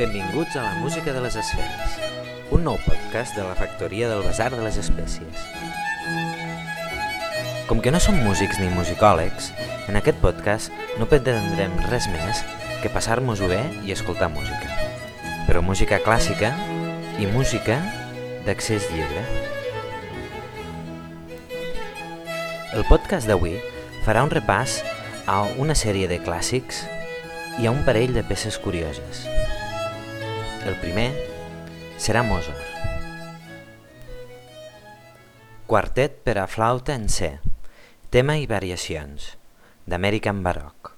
Benvinguts a la música de les esferes, un nou podcast de la factoria del Besar de les Espècies. Com que no som músics ni musicòlegs, en aquest podcast no pretendrem res més que passar-nos-ho bé i escoltar música. Però música clàssica i música d'accés lliure. El podcast d'avui farà un repàs a una sèrie de clàssics i a un parell de peces curioses. El primer serà Mozart. Quartet per a flauta en C, tema i variacions, d'American Baroque.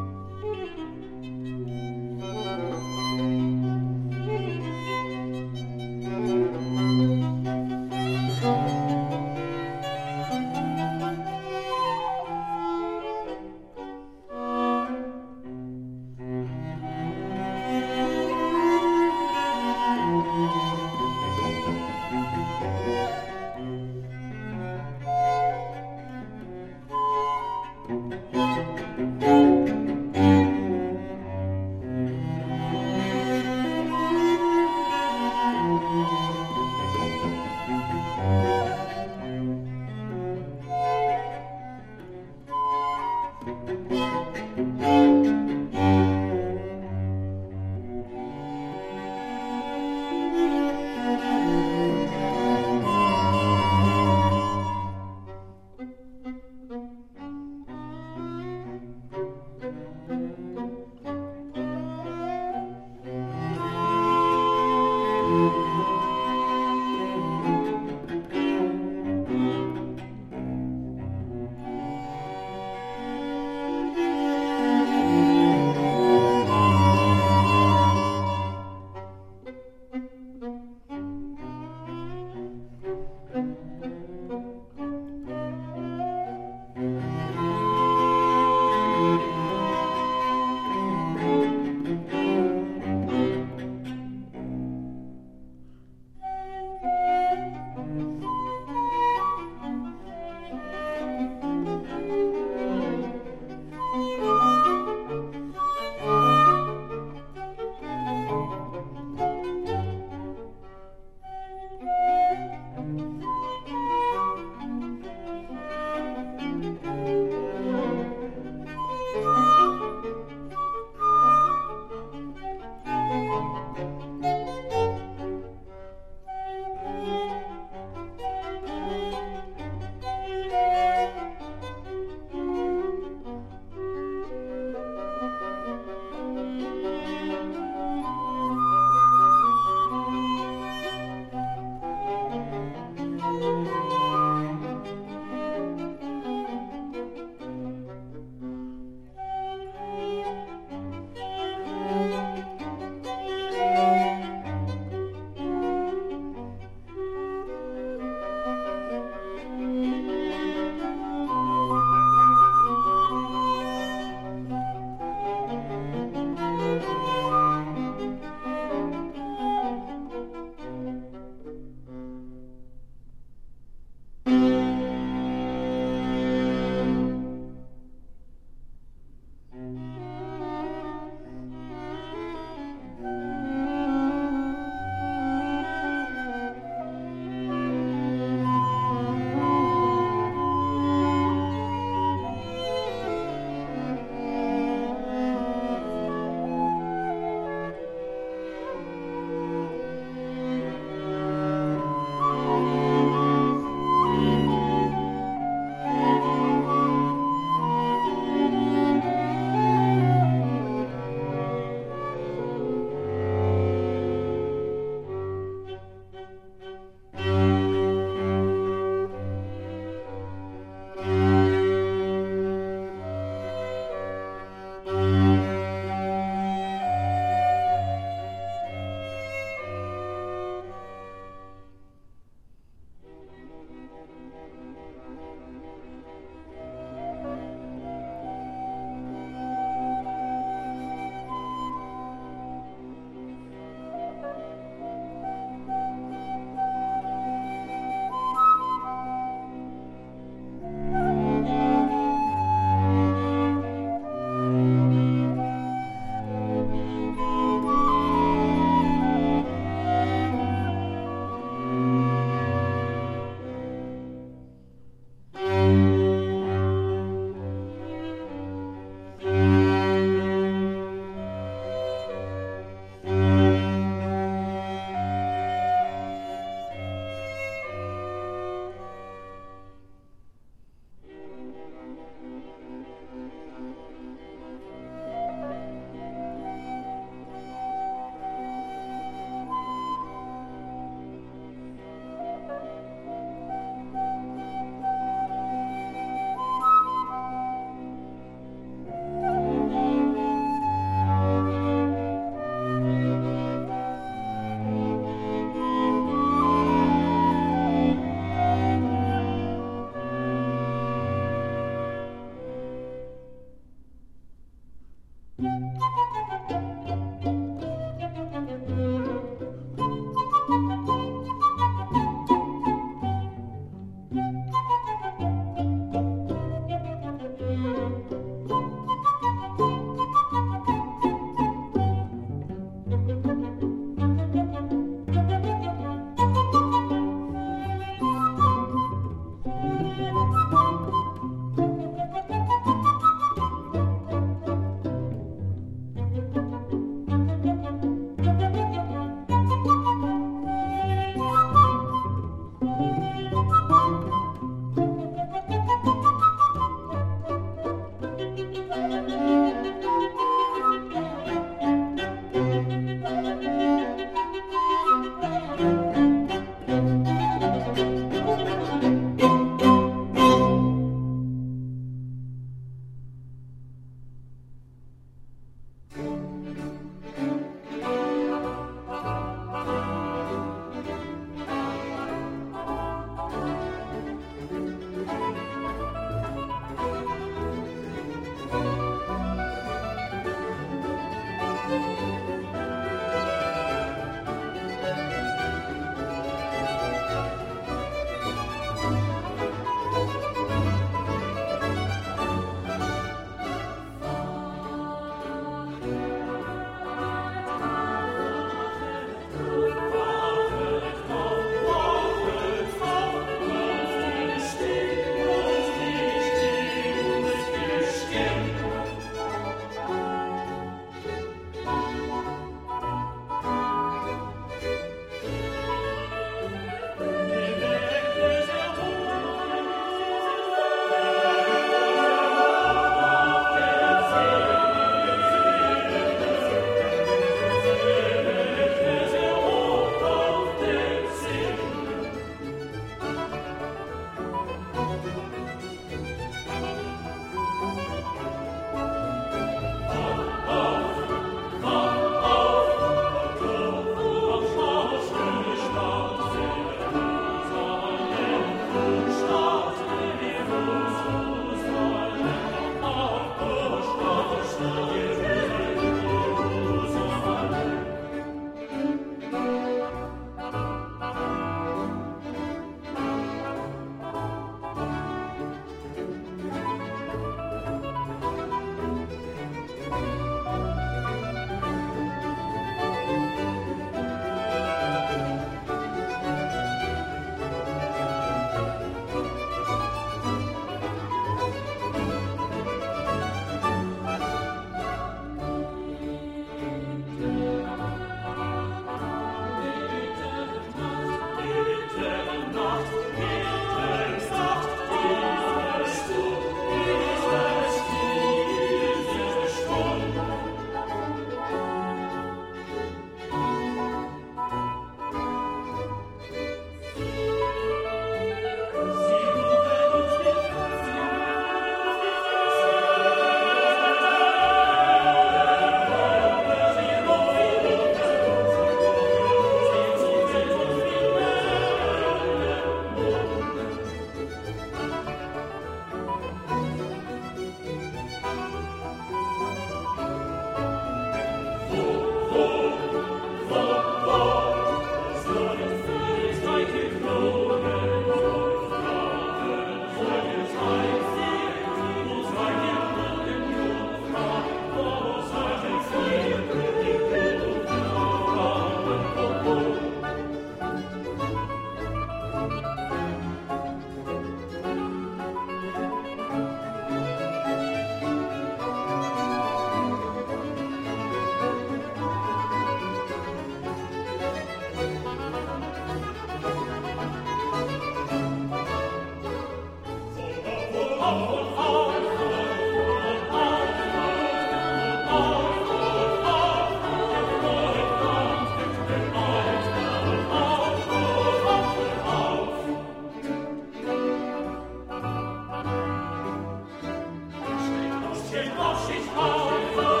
Przynosić małe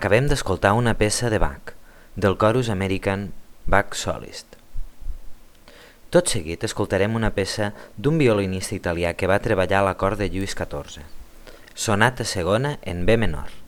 Acabem d'escoltar una peça de Bach, del Chorus American Bach Solist. Tot seguit escoltarem una peça d'un violinista italià que va treballar a la cort de Lluís XIV, sonata segona en B menor.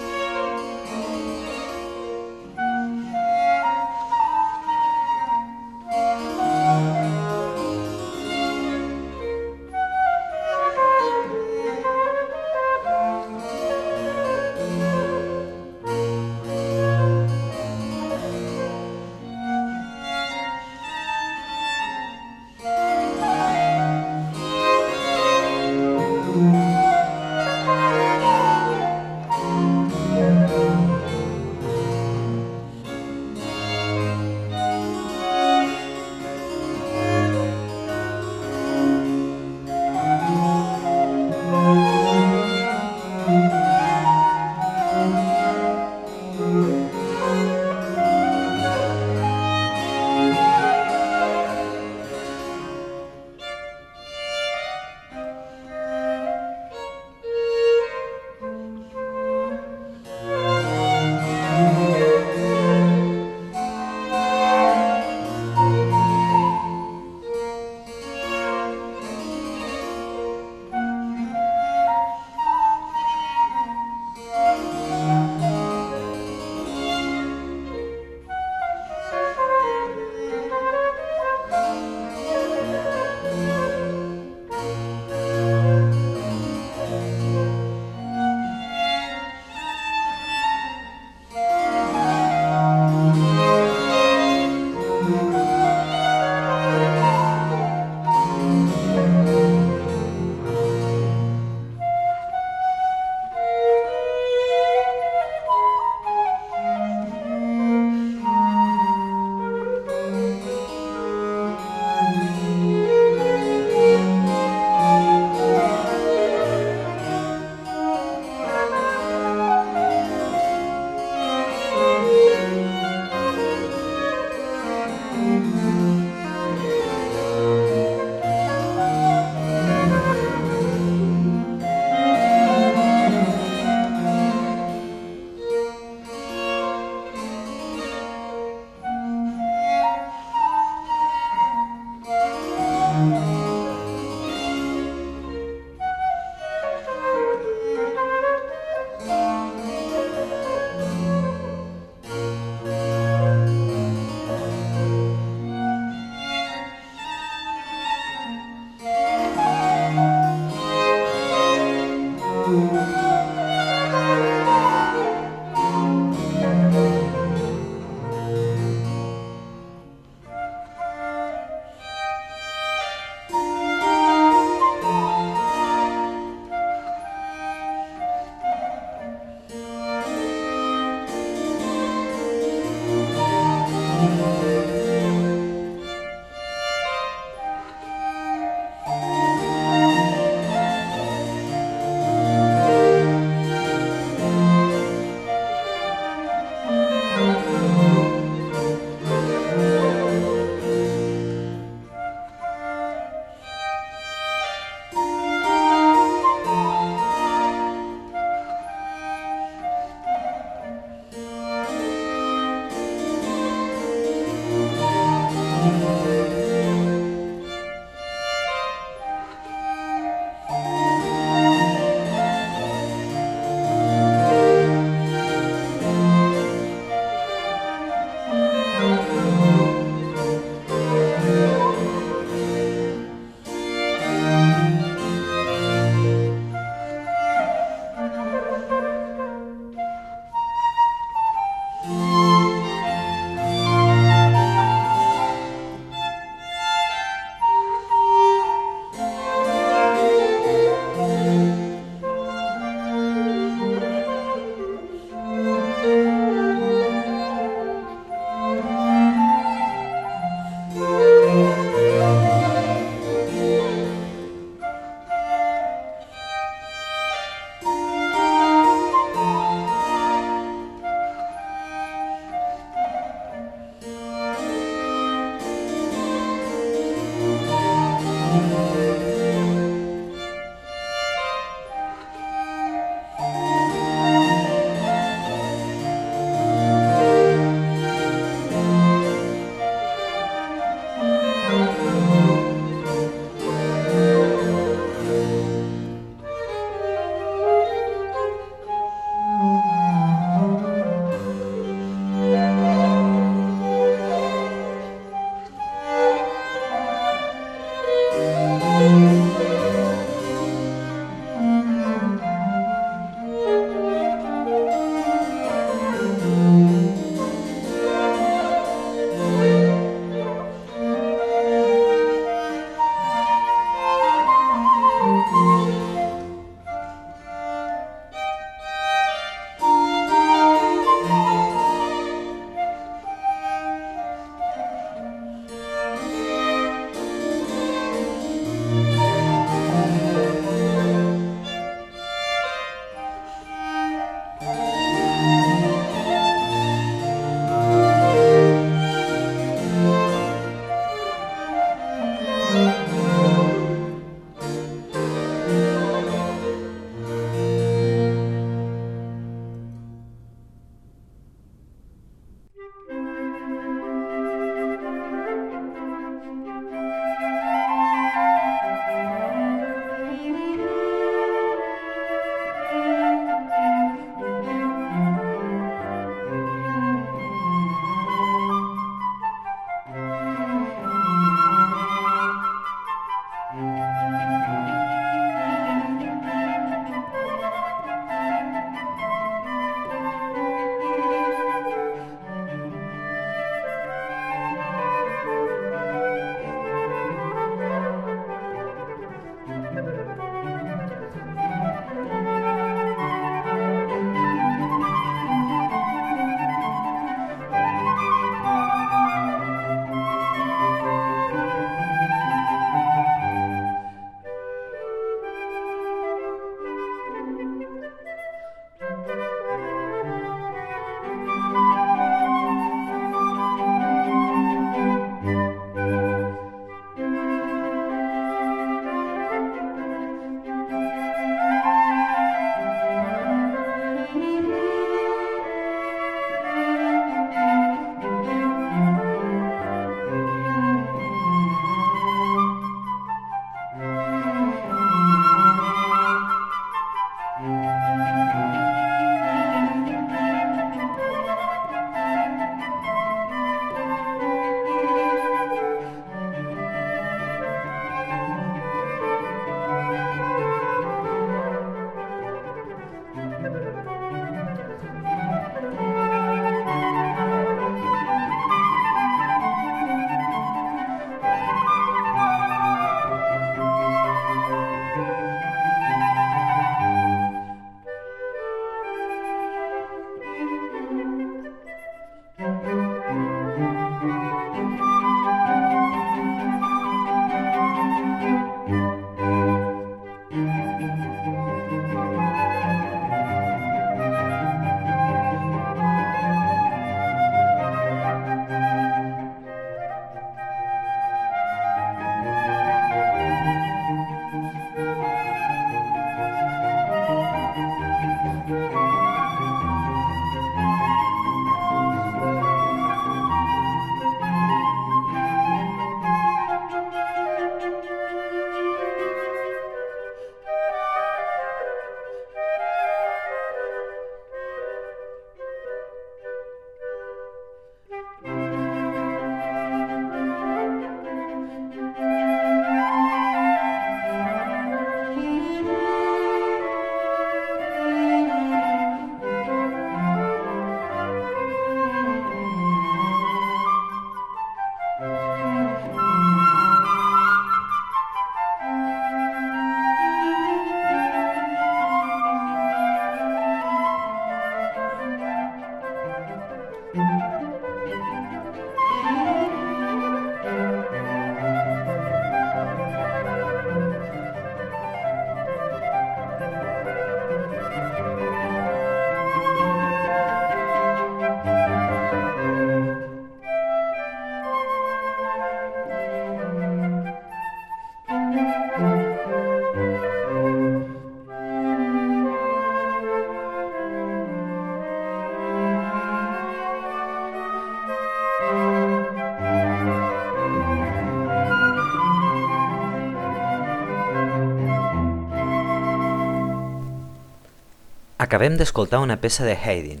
Acabem d'escoltar una peça de Haydn,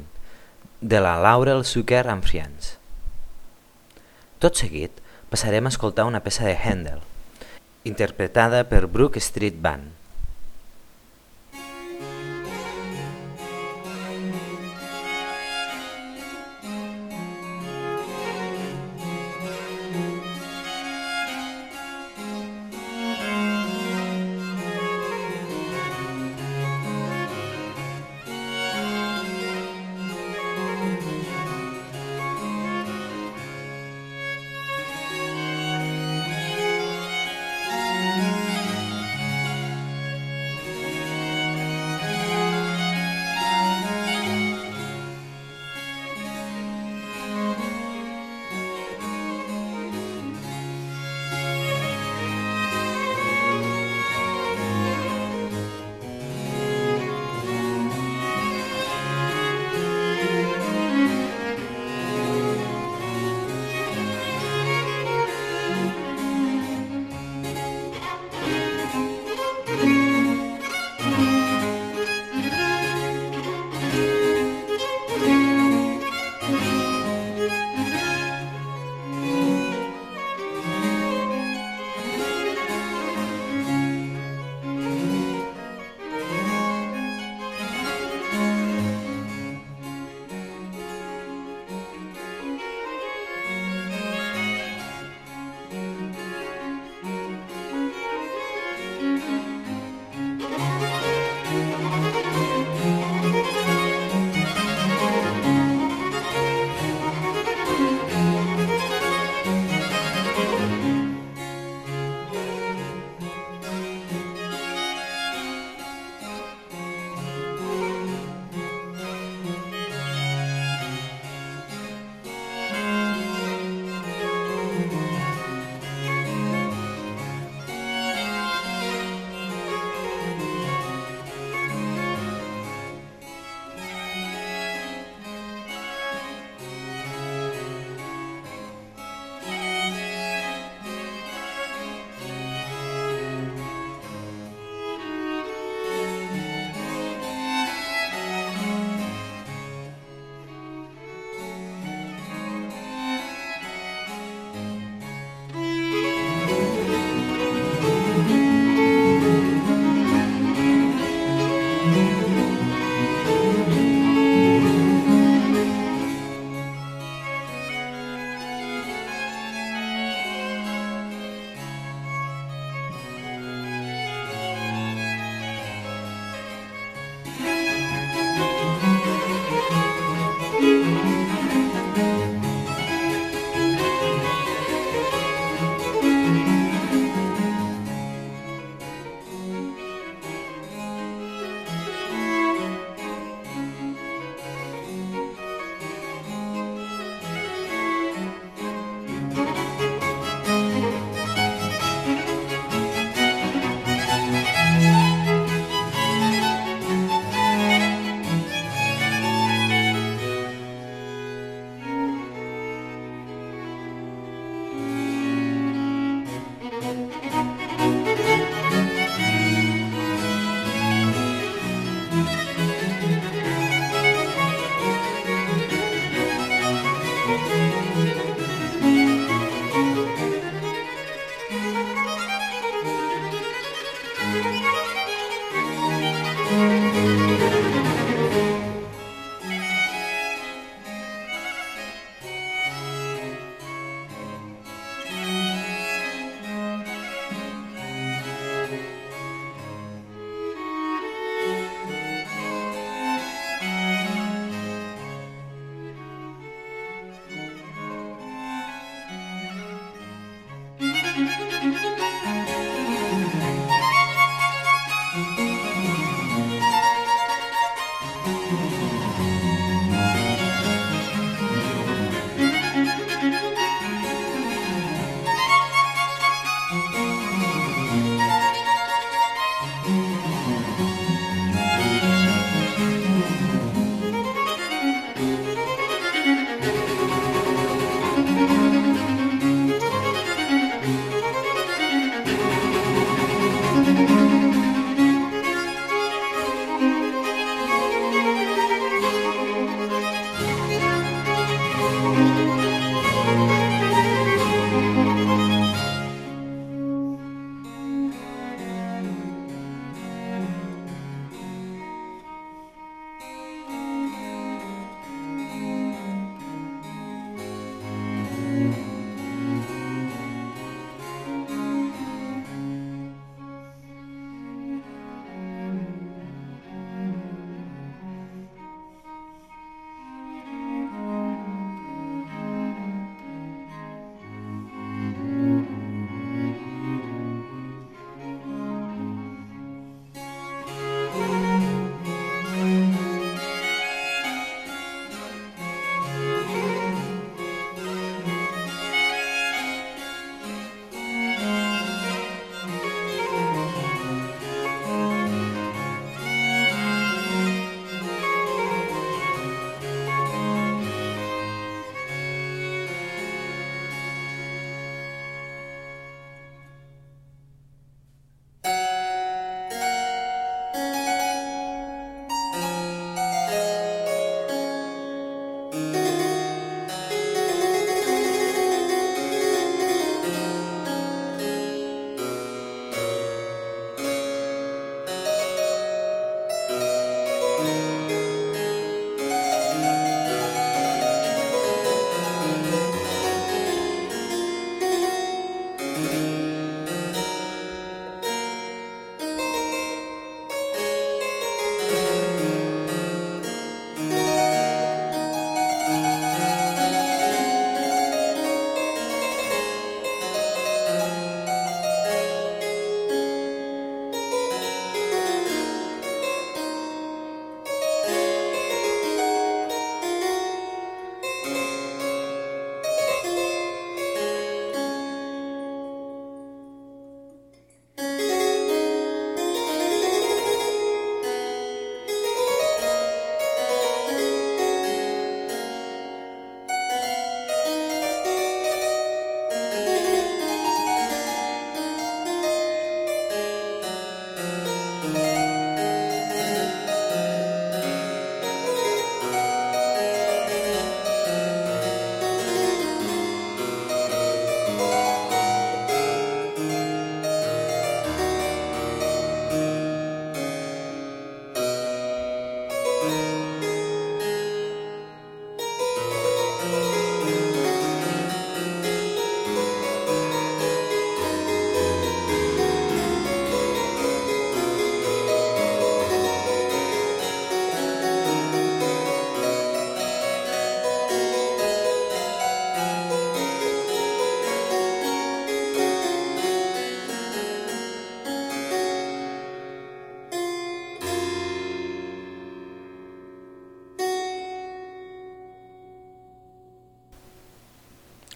de la Laurel Sucker and Friends. Tot seguit passarem a escoltar una peça de Handel, interpretada per Brook Street Band.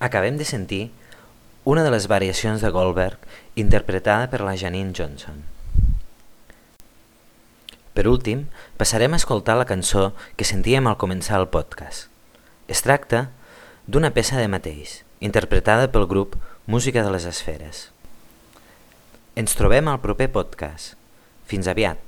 Acabem de sentir una de les variacions de Goldberg interpretada per la Janine Johnson. Per últim, passarem a escoltar la cançó que sentíem al començar el podcast. Es tracta d'una peça de mateix, interpretada pel grup Música de les Esferes. Ens trobem al proper podcast. Fins aviat!